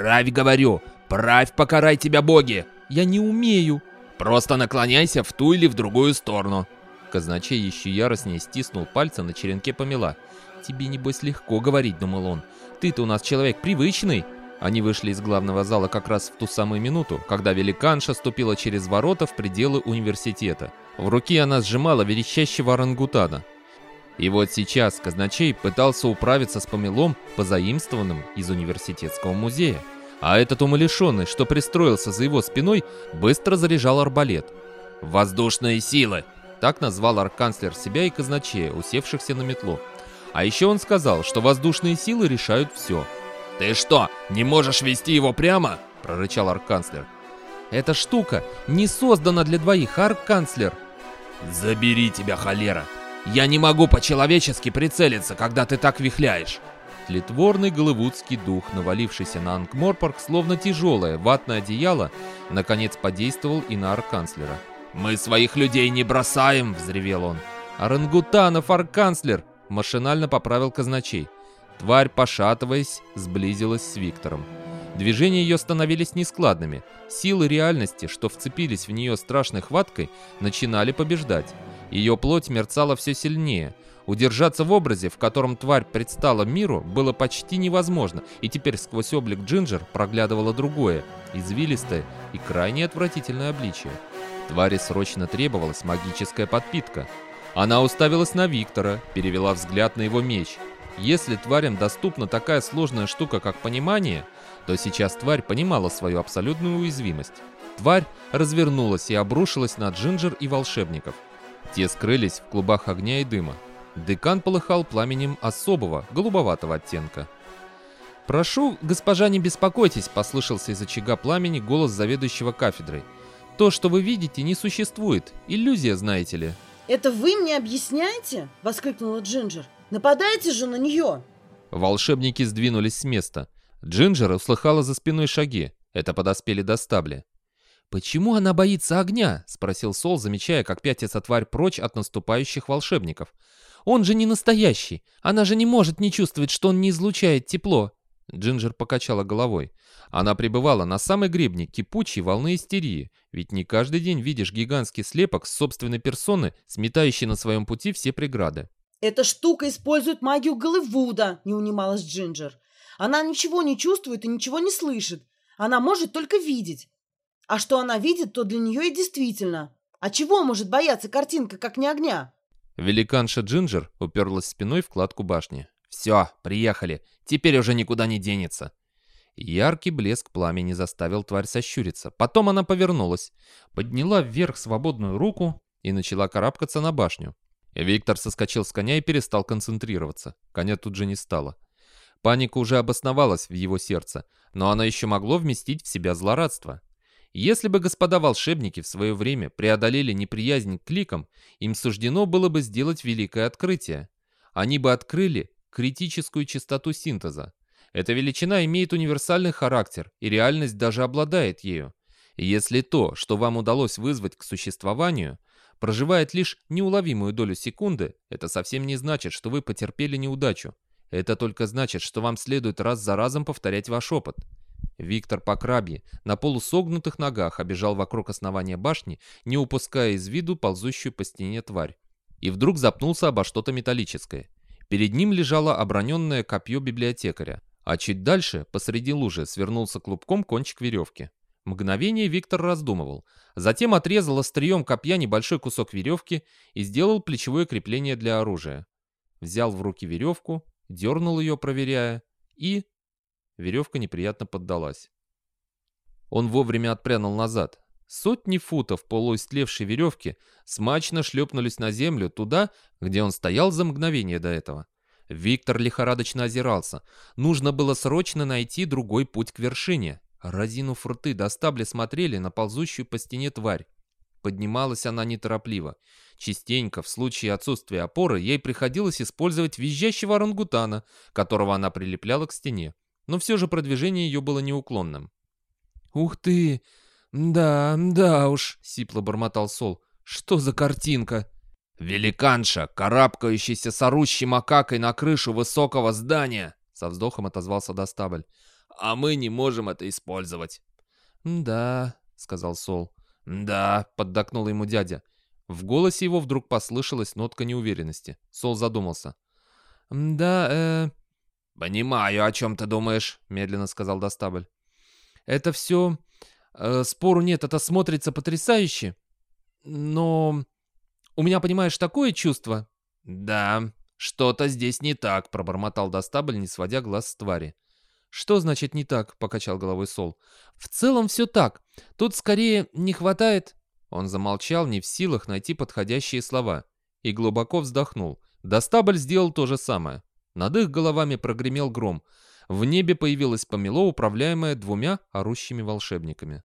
«Правь, говорю! Правь, покарай тебя боги!» «Я не умею!» «Просто наклоняйся в ту или в другую сторону!» Казначей еще яростнее стиснул пальцы на черенке помела. «Тебе, небось, легко говорить», — думал он. «Ты-то у нас человек привычный!» Они вышли из главного зала как раз в ту самую минуту, когда великанша ступила через ворота в пределы университета. В руке она сжимала верещащего орангутана. И вот сейчас казначей пытался управиться с помелом, позаимствованным из университетского музея. А этот умалишенный, что пристроился за его спиной, быстро заряжал арбалет. «Воздушные силы!» Так назвал арканцлер себя и казначея, усевшихся на метлу. А еще он сказал, что воздушные силы решают все. «Ты что, не можешь вести его прямо?» – прорычал арканцлер. «Эта штука не создана для двоих, арканцлер!» «Забери тебя, холера! Я не могу по-человечески прицелиться, когда ты так вихляешь!» Тлетворный голливудский дух, навалившийся на Ангморпорг, словно тяжелое ватное одеяло, наконец подействовал и на арканцлера. «Мы своих людей не бросаем!» — взревел он. «Орангутанов, арканцлер!» — машинально поправил казначей. Тварь, пошатываясь, сблизилась с Виктором. Движения ее становились нескладными. Силы реальности, что вцепились в нее страшной хваткой, начинали побеждать. Ее плоть мерцала все сильнее. Удержаться в образе, в котором тварь предстала миру, было почти невозможно, и теперь сквозь облик Джинджер проглядывало другое, извилистое и крайне отвратительное обличие. Твари срочно требовалась магическая подпитка. Она уставилась на Виктора, перевела взгляд на его меч. Если тварям доступна такая сложная штука, как понимание, то сейчас тварь понимала свою абсолютную уязвимость. Тварь развернулась и обрушилась на Джинджер и волшебников. Те скрылись в клубах огня и дыма. Декан полыхал пламенем особого, голубоватого оттенка. «Прошу, госпожа, не беспокойтесь», — послышался из очага пламени голос заведующего кафедрой. То, что вы видите, не существует. Иллюзия, знаете ли. Это вы мне объясняете? Воскликнула Джинджер. Нападайте же на нее! Волшебники сдвинулись с места. Джинджер услыхала за спиной шаги. Это подоспели до стабли. «Почему она боится огня?» — спросил Сол, замечая, как пятится тварь прочь от наступающих волшебников. «Он же не настоящий. Она же не может не чувствовать, что он не излучает тепло». Джинджер покачала головой. Она пребывала на самой гребне кипучей волны истерии, ведь не каждый день видишь гигантский слепок с собственной персоны, сметающий на своем пути все преграды. «Эта штука использует магию Голливуда», — не унималась Джинджер. «Она ничего не чувствует и ничего не слышит. Она может только видеть. А что она видит, то для нее и действительно. А чего может бояться картинка, как не огня?» Великанша Джинджер уперлась спиной в кладку башни. «Все, приехали. Теперь уже никуда не денется». Яркий блеск пламени заставил тварь сощуриться. Потом она повернулась, подняла вверх свободную руку и начала карабкаться на башню. Виктор соскочил с коня и перестал концентрироваться. Коня тут же не стало. Паника уже обосновалась в его сердце, но она еще могло вместить в себя злорадство. Если бы господа волшебники в свое время преодолели неприязнь к кликам, им суждено было бы сделать великое открытие. Они бы открыли критическую частоту синтеза. Эта величина имеет универсальный характер, и реальность даже обладает ею. Если то, что вам удалось вызвать к существованию, проживает лишь неуловимую долю секунды, это совсем не значит, что вы потерпели неудачу. Это только значит, что вам следует раз за разом повторять ваш опыт. Виктор по крабье на полусогнутых ногах обежал вокруг основания башни, не упуская из виду ползущую по стене тварь. И вдруг запнулся обо что-то металлическое. Перед ним лежало оброненное копье библиотекаря, а чуть дальше, посреди лужи, свернулся клубком кончик веревки. Мгновение Виктор раздумывал, затем отрезал острием копья небольшой кусок веревки и сделал плечевое крепление для оружия. Взял в руки веревку, дернул ее, проверяя, и... Веревка неприятно поддалась. Он вовремя отпрянул назад, Сотни футов полуистлевшей веревки смачно шлепнулись на землю туда, где он стоял за мгновение до этого. Виктор лихорадочно озирался. Нужно было срочно найти другой путь к вершине. Разинув рты, до стабли смотрели на ползущую по стене тварь. Поднималась она неторопливо. Частенько, в случае отсутствия опоры, ей приходилось использовать визжащего орангутана, которого она прилепляла к стене. Но все же продвижение ее было неуклонным. «Ух ты! «Да, да уж», — сипло бормотал Сол. «Что за картинка?» «Великанша, карабкающийся с орущей макакой на крышу высокого здания!» Со вздохом отозвался Достабль. а мы не можем это использовать. «Да», — сказал Сол. «Да», — поддакнул ему дядя. В голосе его вдруг послышалась нотка неуверенности. Сол задумался. «Да, э...» «Понимаю, о чем ты думаешь», — медленно сказал Достабль. «Это все... Э, спору нет, это смотрится потрясающе. Но... У меня, понимаешь, такое чувство...» «Да, что-то здесь не так», — пробормотал Достабль, не сводя глаз с твари. «Что значит не так?» — покачал головой Сол. «В целом все так. Тут скорее не хватает...» Он замолчал, не в силах найти подходящие слова, и глубоко вздохнул. Достабль сделал то же самое. Над их головами прогремел гром. В небе появилась помело, управляемое двумя орущими волшебниками.